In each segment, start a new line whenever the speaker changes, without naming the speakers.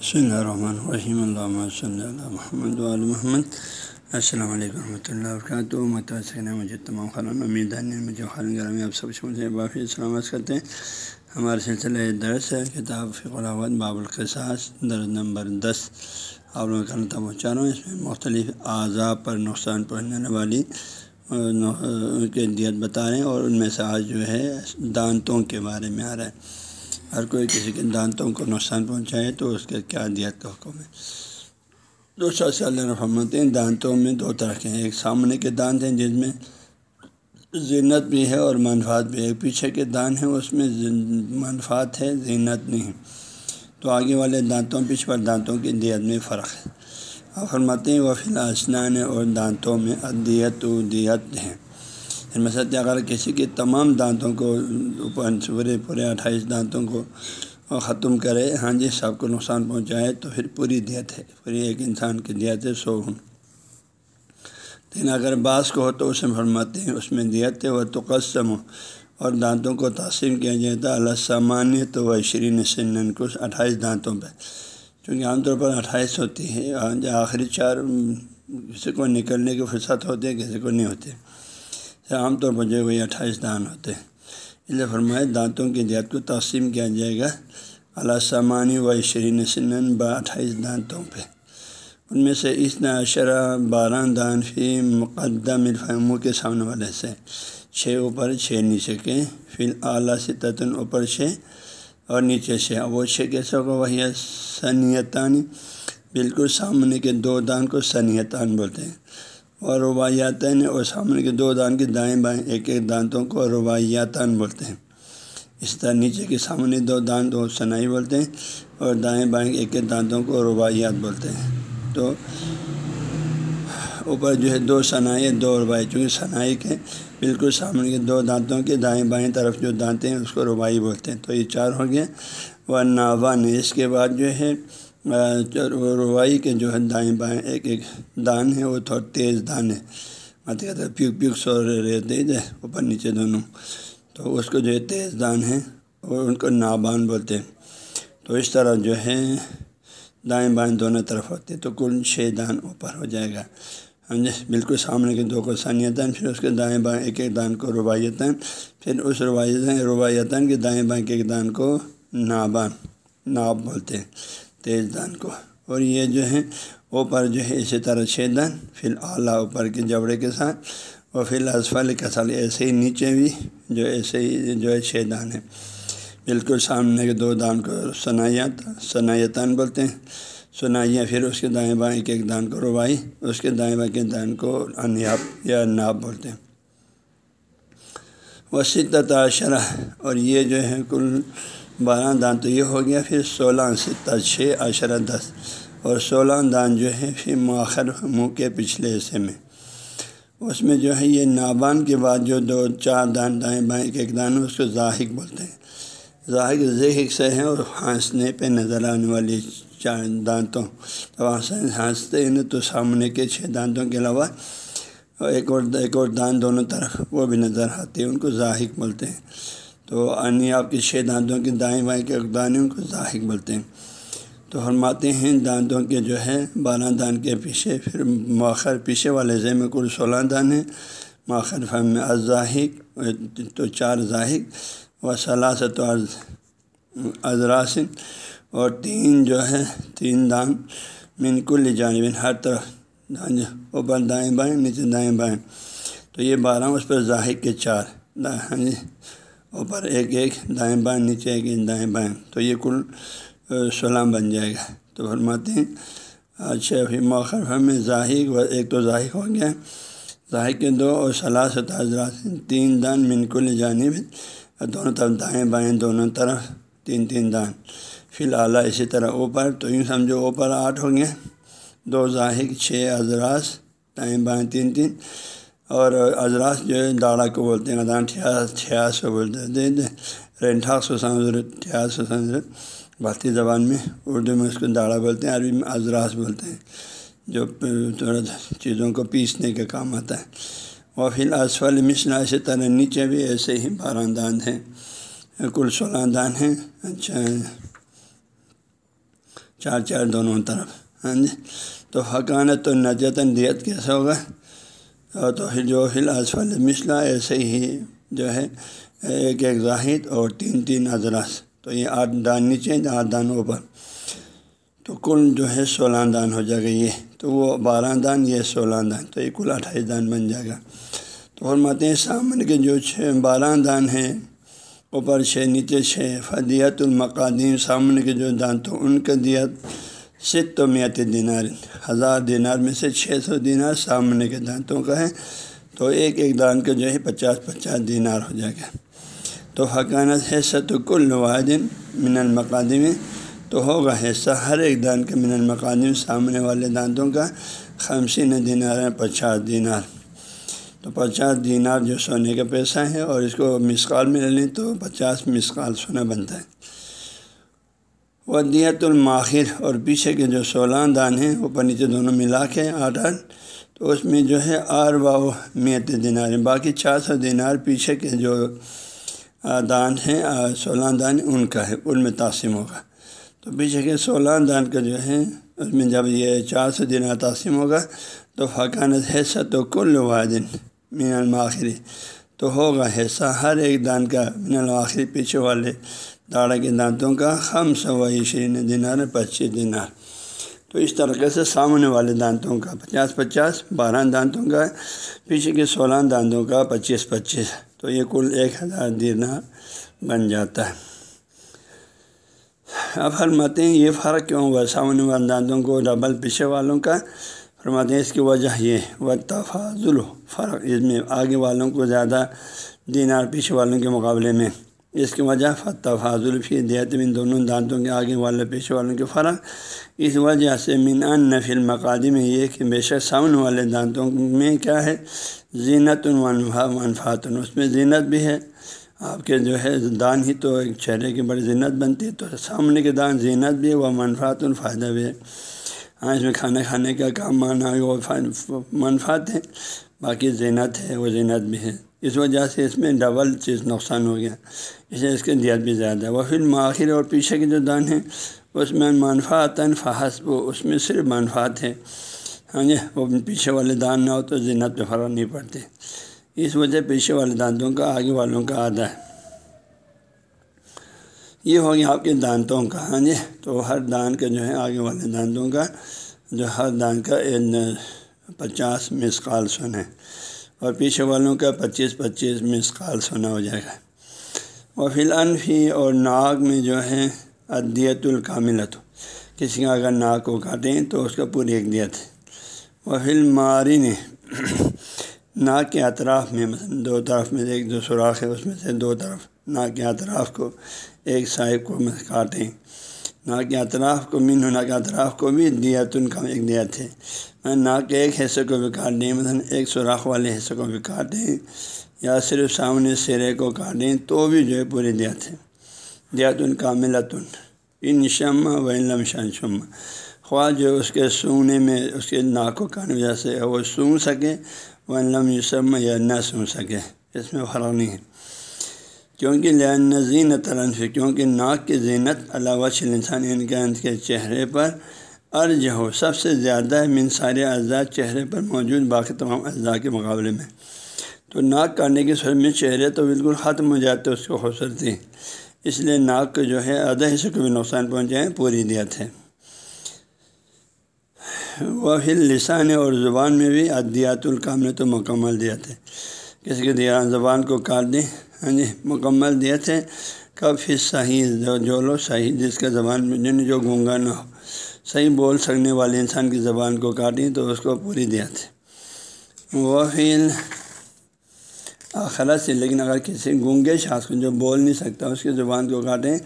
بسم اللہ الرحمن الرحیم اللہ صلی اللہ محمد محمد السلام علیکم ورحمۃ اللہ وبرکاتہ متاثر مجھے تمام خلان امید مجھے خالن گرامی آپ سب سے بافی سلامت کرتے ہیں ہمارے سلسلہ درس ہے کتاب فقراوت باب القصاص درد نمبر دس. آپ لوگوں کا پہنچا رہا ہوں. اس میں مختلف اعضاء پر نقصان پہنچانے والی کے دیت بتا رہے ہیں اور ان میں سے آج جو ہے، دانتوں کے بارے میں آ رہا ہے۔ ہر کوئی کسی کے دانتوں کو نقصان پہنچائے تو اس کے کیا دیت کا حکم ہے؟ دو سے اللہ رحمت ہیں دانتوں میں دو طرح کے ہیں، ایک سامنے کے دانت ہیں جس میں زینت بھی ہے اور منفات بھی ہے، پیچھے کے دان ہیں، اس میں منفات ہے، زینت نہیں تو آگے والے دانتوں، پیچھے والے دانتوں کی دیت میں فرق ہے۔ فرماتے ہیں وہ فی الحال اور دانتوں میں ادیت و دیت ہیں۔ ان میں اگر کسی کے تمام دانتوں کو پورے پورے اٹھائیس دانتوں کو ختم کرے ہاں جی سب کو نقصان پہنچائے، تو پھر پوری دیت ہے، پوری ایک انسان کی دیت ہے، سو گن لیکن اگر بعض کو ہو تو اسے فرماتے ہیں، اس میں دیت ہے وہ تو قسم ہو اور دانتوں کو تقسیم کیا جاتا اللہ سامان تو وہ شرین سنن یعنی کچھ اٹھائیس دانتوں پہ۔ چونکہ عام طور پر اٹھائیس ہوتی ہے ہاں جی، آخری چار، کسی کو نکلنے کی فرصت ہوتی ہے، کسی کو نہیں ہوتی۔ عام طور پر جو وہی اٹھائیس دان ہوتے ہیں۔ اس لیے فرمائے، دانتوں کی دیت کو تقسیم کیا جائے گا۔ اللہ سامانی و شرین سنن با اٹھائیس دانتوں پہ۔ ان میں سے اس نشرہ بارہ دان فی مقدم الفہموں کے سامنے والے سے۔ چھ اوپر، چھ نیچے کے۔ فی اعلیٰ سے تتن اوپر چھ اور نیچے سے وہ چھ کیسے ہوگا؟ وہی سنیتان۔ بالکل سامنے کے دو دان کو سنیتان بولتے ہیں۔ اور روایاتین اور سامنے کے دو دان کے دائیں بائیں، ایک ایک دانتوں کو روایاتان بولتے ہیں۔ اس طرح نیچے کے سامنے دو دانت دو سنائی بولتے ہیں اور دائیں بائیں ایک ایک دانتوں کو روایات بولتے ہیں۔ تو اوپر جو ہے دو سنائی دو ربائی چونکہ سنائی کے بالکل سامنے کے دو دانتوں کے دائیں بائیں طرف جو دانتے ہیں، اس کو ربائی بولتے ہیں۔ تو یہ چار ہو گئے۔ وہ ناوان اس کے بعد جو ہے روائی کے جو ہے دائیں بائیں، ایک ایک دان ہے، وہ تھوڑا تیز دان ہے۔ مت کہتے پیوک پیوک سو رہتے ہیں اوپر نیچے دونوں۔ تو اس کو جو ہے تیز دان ہے وہ ان کو نابان بولتے ہیں۔ تو اس طرح جو ہے دائیں بائیں دونوں طرف ہوتے تو کل چھ دان اوپر ہو جائے گا۔ ہاں جی بالکل سامنے کے دو کو ثانیتاً پھر اس کے دائیں بائیں ایک ایک دان کو روایتاً، پھر اس روایتاً روایتاً کے دائیں بائیں کے ایک دان کو نابان، ناب بولتے ہیں۔ تیز دان کو۔ اور یہ جو ہے اوپر جو ہے اسی طرح چھ دان، پھر اعلیٰ اوپر کے جبڑے کے ساتھ، اور پھر اسفل کا سال ایسے ہی نیچے بھی جو ایسے ہی جو ہے چھ دان ہے بالکل سامنے کے دو دان کو صنایت صنایتان بولتے ہیں۔ سنائیاں پھر اس کے دائیں بائیں ایک ایک دان کو روائی اس کے دائیں بائیں کے دان کو انیاب یا ناب بولتے ہیں۔ وسیط شرح اور یہ جو ہے کل بارہ دان تو یہ ہو گیا، پھر سولہ ستہ، چھ اشرہ دس۔ اور سولہ دان جو ہے، پھر مؤخر منہ کے پچھلے حصے میں۔ اس میں جو ہے، یہ نابان کے بعد جو دو، چار دان دائیں بائیں ایک دان، اس کو ظاہق بولتے ہیں۔ ظاہق ذہق سے ہیں اور ہنسنے پہ نظر آنے والی چار دانتوں۔ ہنستے ہیں، تو سامنے کے چھ دانتوں کے علاوہ ایک اور ایک اور دان دونوں طرف وہ بھی نظر آتے ہیں، ان کو ظاہق بولتے ہیں۔ تو انی آپ کے چھ دانتوں کے دائیں بائیں کے دانوں کو ظاہق بولتے ہیں۔ تو فرماتے ہیں دانتوں کے جو ہے بارہ دان کے پیچھے پھر مؤخر پیچھے والے ذہ میں کل سولہ دان ہیں۔ مؤخر فہم میں ازاہق تو چار ظاہق و صلاست و ازراسن اور تین جو ہے، تین دان من کل جانب، ہر طرف اوپر دائیں بائیں، نیچے دائیں بائیں۔ تو یہ بارہ، اس پر ظاہق کے چار۔ ہاں جی۔ اوپر ایک ایک دائیں بائیں، نیچے ایک ایک دائیں بائیں، تو یہ کل سلام بن جائے گا۔ تو فرماتے ہیں اچھا پھر موخر میں ظاہر ایک تو ظاہر ہو گیا۔ ظاہر کے دو اور صلاحت حضرات تین دان من کل جانب دونوں طرف دائیں بائیں، دونوں طرف تین تین دان۔ فی الحال اسی طرح اوپر، تو یوں سمجھو اوپر آٹھ ہو گیا دو ظاہر چھ حضرات، دائیں بائیں تین تین۔ اور اجراس جو ہے داڑا کو بولتے ہیں ادان ٹھیاس ٹھیاس کو بولتے ہیں۔ رینٹھاس و سمجھ ٹھیاس و سمجھ بھارتی زبان میں اردو میں اس کو داڑا بولتے ہیں، عربی میں اجراس بولتے ہیں۔ جو تھوڑا چیزوں کو پیسنے کا کام آتا ہے۔ اور پھر اسفل مثلا اسی طرح نیچے بھی ایسے ہی بارہ دان ہیں۔ کل سولہ دان ہیں۔ اچھا۔ چار چار دونوں طرف۔ ہاں جی۔ تو حکانت و نجتاً دیت کیسا ہوگا؟ تو جو ہل اسفل مسئلہ ایسے ہی جو ہے، ایک ایک زاہد اور تین تین اضلاع تو یہ آٹھ دان نیچے آٹھ دان اوپر۔ تو کل جو ہے سولہ دان ہو جائے گا یہ۔ تو وہ بارہ دان، یہ سولہ دان۔ تو یہ کل اٹھائیس دان بن جائے گا۔ تو حرمت سامنے کے جو چھ بارہ دان ہیں، اوپر چھ، نیچے چھ فدیت المقادیم سامنے کے جو دان تو ان کا دیت ست و میت دینار، ہزار دینار میں سے چھ سو دینار سامنے کے دانتوں کا ہے۔ تو ایک ایک دان کا جو ہے پچاس پچاس دینار ہو جائے گا۔ تو حکانت ہے ست کل واحدین من المقادم۔ تو ہوگا حصہ ہر ایک دان کے من المقادم سامنے والے دانتوں کا۔ خمسین دینار ہے پچاس دینار۔ تو پچاس دینار جو سونے کا پیسہ ہے اور اس کو مسقال میں لے لیں تو پچاس مسقال سونا بنتا ہے۔ وہ دیت الماخر اور پیچھے کے جو سولہ دان ہیں اوپر نیچے دونوں ملا کے آٹھ آٹھ، تو اس میں جو ہے آر باؤ میت دینار ہیں۔ باقی چار سو دینار پیچھے کے جو دان ہیں سولہ دان ان کا ہے، ان میں تقسیم ہوگا۔ تو پیچھے کے سولہ دان کا جو ہے، اس میں جب یہ چار سو دینار تقسیم ہوگا، تو فقانت حصہ تو کل واحد مین الماخری تو ہوگا حصہ ہر ایک دان کا مین الآخری پیچھے والے۔ داڑا کے دانتوں کا ہم سو عشرین دینار پچیس دینار۔ تو اس طریقے سے سامنے والے دانتوں کا پچاس پچاس، بارہ دانتوں کا، پیچھے کے سولہ دانتوں کا پچیس پچیس۔ تو یہ کل ایک ہزار دینار بن جاتا ہے۔ اب فرماتے ہیں یہ فرق کیوں ہوا؟ سامنے والے دانتوں کو ڈبل پیچھے والوں کا۔ فرماتے ہیں اس کی وجہ یہ و تفاضل فرق اس میں آگے والوں کو زیادہ دینار پیچھے والوں کے مقابلے میں۔ اس کی وجہ تفاضل فی دیت ان دونوں دانتوں کے آگے والے پیچھے والوں کے فرق اس وجہ سے من ان نفل مقادم میں یہ کہ بے شک سامنے والے دانتوں میں کیا ہے؟ زینت المنفا منفات اس میں زینت بھی ہے۔ آپ کے جو ہے دان ہی تو ایک چہرے کی بڑی زینت بنتی ہے تو سامنے کے دان زینت بھی ہے وہ منفات الفائدہ بھی ہے۔ ہاں اس میں کھانا کھانے کا کام مانا وہ منفات ہے۔ باقی زینت ہے، وہ زینت بھی ہے۔ اس وجہ سے اس میں ڈبل چیز نقصان ہو گیا۔ اس لیے اس کے دیت بھی زیادہ ہے۔ وہ پھر ماخر اور پیچھے کے جو دان ہیں اس میں منفاط فحس وہ اس میں صرف منفات ہے۔ ہاں جی وہ پیچھے والے دان نہ ہو تو زینت پہ فرق نہیں پڑتے اس وجہ پیچھے والے دانتوں کا، آگے والوں کا آدھا ہے۔ یہ ہو گیا آپ کے دانتوں کا۔ ہاں جی تو ہر دان کا جو ہے آگے والے دانتوں کا، جو ہر دان کا پچاس مسقال سونا ہے۔ اور پیچھے والوں کا پچیس پچیس مسقال سونا ہو جائے گا۔ اور فی الانفی اور ناک میں جو ہے ادیت الکاملت کسی کا اگر ناک کو کاٹیں تو اس کا پوری ایک دیت۔ ہے وہ فی الماری نے ناک کے اطراف میں دو طرف میں ایک جو سوراخ ہے، اس میں سے دو طرف ناک کے اطراف کو ایک صاحب کو کاٹیں۔ ناک کے اطراف کو مین ہونا کے اطراف کو بھی دیت ان کا ایک دیت ہے۔ ناک کے ایک حصے کو بھی کاٹ دیں، مثلاً ایک سوراخ والے حصے کو بھی کاٹیں یا صرف سامنے سرے کو کاٹیں تو بھی جو ہے پوری دیت ہے۔ دیت ان کا ملتن ان شمع و علم شان شمع۔ خواہ جو اس کے سونے میں، اس کے ناک کو کاٹنے وجہ سے وہ سونگ سکے و علم یوسم یا نہ سن سکے۔ اس میں فرق نہیں ہے۔ کیونکہ لین زینت سے کیونکہ ناک کی زینت علاوہ انسان یعنی ان کے چہرے پر ارج ہو۔ سب سے زیادہ من سارے اعضاء چہرے پر موجود، باقی تمام اعضاء کے مقابلے میں۔ تو ناک کاٹنے کی صورت میں چہرے تو بالکل ختم ہو جاتے، اس کو خوبصورتی اس لیے ناک کو جو ہے آدھا حصے کو بھی نقصان پہنچائیں پوری دیت ہے۔ وہ پھر لسان اور زبان میں بھی ادیات الکام نے تو مکمل دیت ہے۔ کسی کے دیا زبان کو کاٹ دیں ہاں جی مکمل دیت ہے کب پھر صحیح جو جو لو صحیح جس کے زبان میں جن جو گونگا نہ ہو، صحیح بول سکنے والے انسان کی زبان کو کاٹیں تو اس کو پوری دیت ہے وہ پھر آخرت سے، لیکن اگر کسی گونگے شاخ کو جو بول نہیں سکتا، اس کی زبان کو کاٹیں،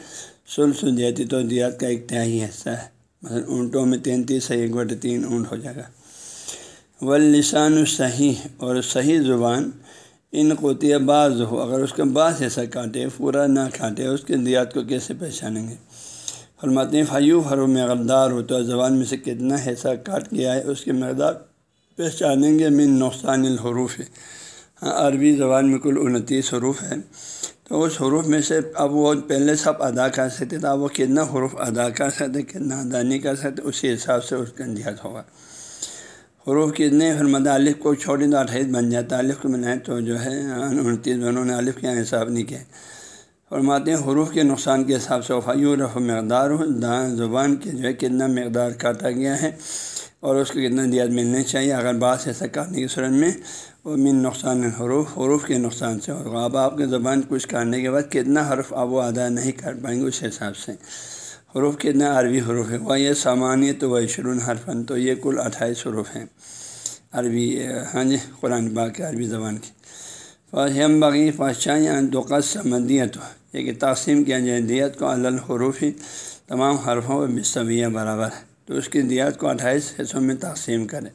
سلس دیتی تو دیات کا ایک تہائی حصہ ہے۔ مثلاً اونٹوں میں تینتیس ہے ایک بٹے تین اونٹ ہو جائے گا۔ ولسان صحیح اور صحیح زبان ان قوتیہ بعض ہو، اگر اس کے بعض حصہ کاٹے، پورا نہ کاٹے، اس کے دیات کو کیسے پہچانیں گے؟ فرماتے ہیں، فیو حرو مقدار ہو تو زبان میں سے کتنا حصہ کاٹ گیا ہے اس کی مقدار پہچانیں گے، من نقصان الحروف ہے۔ ہاں عربی زبان میں کل انتیس حروف ہے تو اس حروف میں سے اب وہ پہلے سب ادا کر سکتے تھا وہ کتنا حروف ادا کر سکتے، کتنا ادا نہیں کر سکتے، اسی حساب سے اس کا اندیات ہوگا۔ حروف کتنے پھر مد الف کو چھوٹی تو اٹھائیس بن جاتا ہے۔ الف کو ملائیں تو جو ہے، انتیس انہوں نے الف کے یہاں حساب نہیں کیا۔ فرماتے ہیں، حروف کے نقصان کے حساب سے وفایو رف مقدار ہو دان زبان کے جو ہے کتنا مقدار کاٹا گیا ہے اور اس کو کتنا دیات ملنا چاہیے۔ اگر بات ایسا کاٹنے کی صورت میں، وہ من نقصان حروف حروف کے نقصان سے ہوگا۔ اب آپ کے زبان کچھ کاٹنے کے بعد کتنا حرف آپ وہ ادا نہیں کر پائیں گے اس حساب سے۔ حروف کتنا عربی حروف ہے وہ یہ سامانیت و شرون حرفن تو یہ کل اٹھائیس حروف ہیں۔ عربی ہاں جی قرآن باغ عربی زبان کی فہم باغی فاشاں دوقت سمندیت یہ کہ تقسیم کیا جائے، دیت کو الحروف ہی تمام حرفوں میں بصویہ برابر ہے۔ تو اس کی دیت کو اٹھائیس حصوں میں تقسیم کرے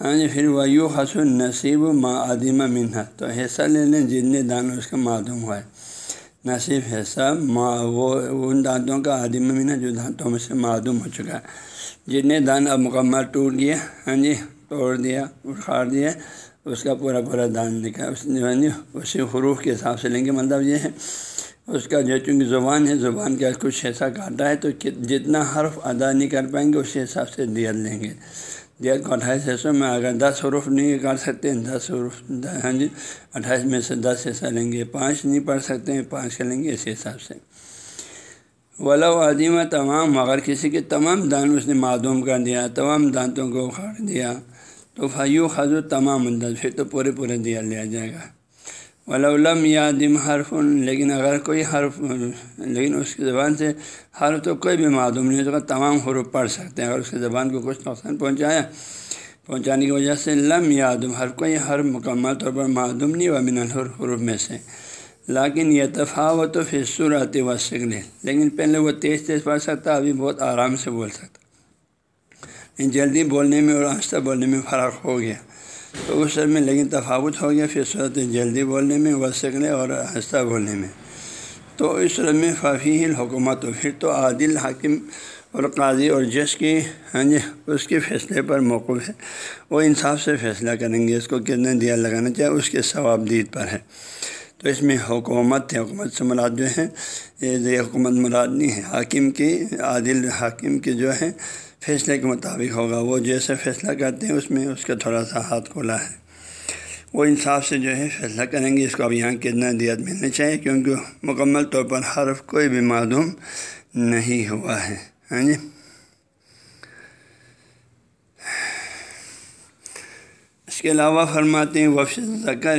ہاں جی پھر ویو حسن نصیب و معدمہ منت تو حصہ لے لیں جتنے دان اس کا معدوم ہوا ہے۔ نصیب حصہ وہ ان دانتوں کا عدم منت جو دانتوں میں سے معدوم ہو چکا ہے۔ جتنے دان اب مکمل ٹوٹ گیا ہاں جی توڑ دیا اکھاڑ دیا، اس کا پورا پورا دان لکھا اس ہاں جی اسی حروف کے حساب سے لیں گے۔ مطلب یہ ہے، اس کا جو چونکہ زبان ہے، زبان کا کچھ ایسا کاٹا ہے، تو جتنا حرف ادا نہیں کر پائیں گے، اسی حساب سے دیت لیں گے۔ دیت کو اٹھائیس حصوں میں اگر دس حروف نہیں کر سکتے ہیں دس حروف ہاں جی؟ اٹھائیس میں سے دس حصہ لیں گے، پانچ نہیں پڑھ سکتے ہیں پانچ کا لیں گے اسی حساب سے۔ ولا عدیمہ تمام اگر کسی کے تمام دان اس نے معدوم کر دیا، تمام دانتوں کو اکھاڑ دیا۔ تو فیو خزو تمام انداز، پھر تو پورے پورے دیا لیا جائے گا۔ ولولم یا دم حرف، لیکن اگر کوئی حرف، لیکن اس کی زبان سے حرف تو کوئی بھی معدوم نہیں ہوگا تمام حروف پڑھ سکتے ہیں۔ اگر اس کی زبان کو کچھ نقصان پہنچایا، پہنچانے کی وجہ سے لم یا دم حرف، کوئی حرف مکمل طور پر معدوم نہیں ہوا من الحروف میں سے۔ لیکن یہ تفاوت و فصور آتی و شکل لیکن پہلے وہ تیز تیز پڑھ سکتا، ابھی بہت آرام سے بول سکتا۔ جلدی بولنے میں اور آہستہ بولنے میں فرق ہو گیا۔ تو اس میں لیکن تفاوت ہو گیا پھر صورت جلدی بولنے میں وسکنے اور آہستہ بولنے میں۔ تو اس صورت میں فافی الحکومت ہو۔ پھر تو عادل، حاکم اور قاضی اور جش کی ہاں جی اس کے فیصلے پر موقف ہے۔ وہ انصاف سے فیصلہ کریں گے۔ اس کو کتنے دیا لگانا چاہیے؟ اس کے ثواب دید پر ہے۔ تو اس میں حکومت ہے۔ حکومت سے مراد جو ہے، یہ حکومت مراد نہیں ہے۔ حاکم کی، عادل حاکم کی جو ہے فیصلے کے مطابق ہوگا۔ وہ جیسے فیصلہ کرتے ہیں، اس میں اس کا تھوڑا سا ہاتھ کھولا ہے۔ وہ انصاف سے جو ہے فیصلہ کریں گے۔ اس کو اب یہاں کتنا دیت ملنا چاہیے؟ کیونکہ مکمل طور پر حرف کوئی بھی معدوم نہیں ہوا ہے۔ ہاں جی؟ اس کے علاوہ فرماتے ہیں، وفش ذکر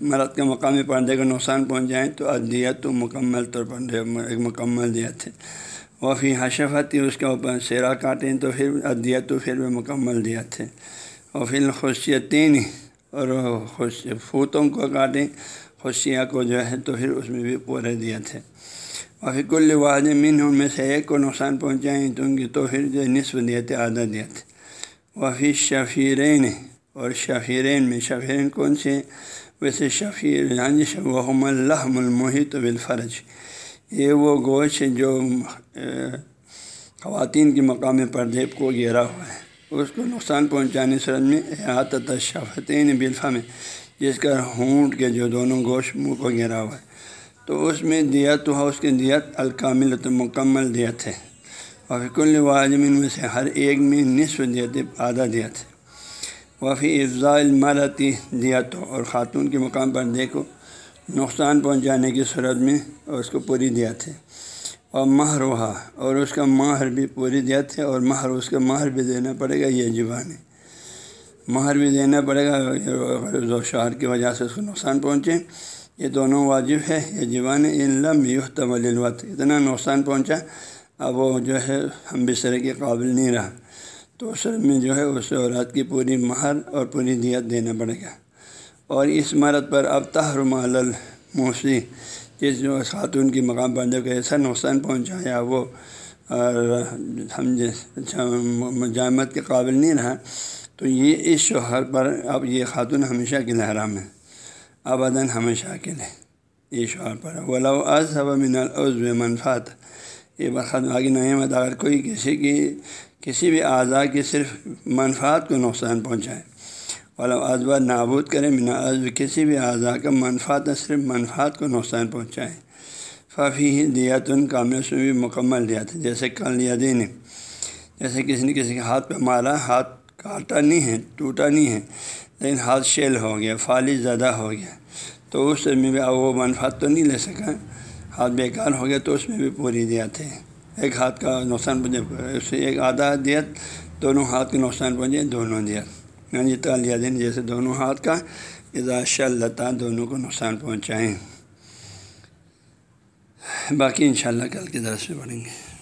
مرد کا مقامی پردے کا نقصان پہنچ جائیں تو ادیت تو مکمل طور پر ایک مکمل دیت ہے۔ وفی حشفت، اس کے اوپر سیرا کاٹیں تو پھر ادیت تو پھر وہ مکمل دیا تھے اور پھر اور خوش فوتوں کو کاٹیں خوشیاں کو جو ہے تو پھر اس میں بھی پورے دیا تھے اور پھر کل واحد من ان میں سے ایک کو نقصان پہنچائیں تو ان کی تو پھر جو نصف دیتے آدھا دیا تھے وفی شفیرین، اور شفیرین میں شفیرین کون سے؟ ویسے شفیر ہاں وحم اللہ المحیط بالفرج۔ یہ وہ گوشت جو خواتین کے مقامی پردے کو گھیرا ہوا ہے۔ اس کو نقصان پہنچانے سے میں احاطت شفتین بلفا میں، جس کا ہونٹ کے جو دونوں گوشت منہ کو گھیرا ہوا ہے۔ تو اس میں دیت تو اس کی دیت الکامل تو مکمل دیت ہے۔ اور فکل واجمین میں سے ہر ایک میں نصف دیت، آدھا دیت ہے۔ وفی افضاء المرتی دیت ہو اور خاتون کے مقام پر دیکھو۔ نقصان پہنچانے کی صورت میں اس کو پوری دیا تھے۔ اور مہر وہا اور اس کا ماہر بھی پوری دیا تھے اور مہر اس کا مہر بھی دینا پڑے گا یہ جبان۔ ہے مہر بھی دینا پڑے گا و شہر کی وجہ سے اس کو نقصان پہنچے۔ یہ دونوں واجب ہے، یہ جوان علم یو الوت اتنا نقصان پہنچا، اب وہ جو ہے ہم بسرے کے قابل نہیں رہا۔ تو اس میں جو ہے اس عورت کی پوری مہر اور پوری دیت دینا پڑے گا۔ اور اس مرد پر اب تحرم الموسی، جس جو خاتون کی مقام بندے کو ایسا نقصان پہنچایا، وہ ہم جامت کے قابل نہیں رہا، تو یہ اس شوہر پر اب یہ خاتون ہمیشہ کے لیے حرام ہے ابداً ہمیشہ کے لیے یہ شوہر پر۔ ولا از من العضو منفات یہ بخت آگے نعمت اگر کوئی کسی کی، کسی بھی اعضاء کی صرف منفات کو نقصان پہنچائے۔ والا ازبا نابود کرے بنا ازب کسی بھی اعضاء کا منفاط نہ صرف منفاط کو نقصان پہنچائے فافی ہی دیات ان کا میں بھی مکمل دیا تھا جیسے کل یا دین جیسے کسی نے کسی کے ہاتھ پہ مارا، ہاتھ کاٹا نہیں ہے، ٹوٹا نہیں ہے، لیکن ہاتھ شیل ہو گیا فالج زیادہ ہو گیا۔ تو اس میں بھی وہ منفاط تو نہیں لے سکا۔ ہاتھ بیکار ہو گیا تو اس میں بھی پوری دیات ہے ایک ہاتھ کا نقصان پہنچے، اس سے ایک آدھا دیت دونوں ہاتھ کے نقصان پہنچے، دونوں دیت جی تالیہ دن جیسے دونوں ہاتھ کا اضاشا اللہ تعالیٰ دونوں کو نقصان پہنچائیں۔ باقی انشاءاللہ کل کے درس میں پڑھیں گے۔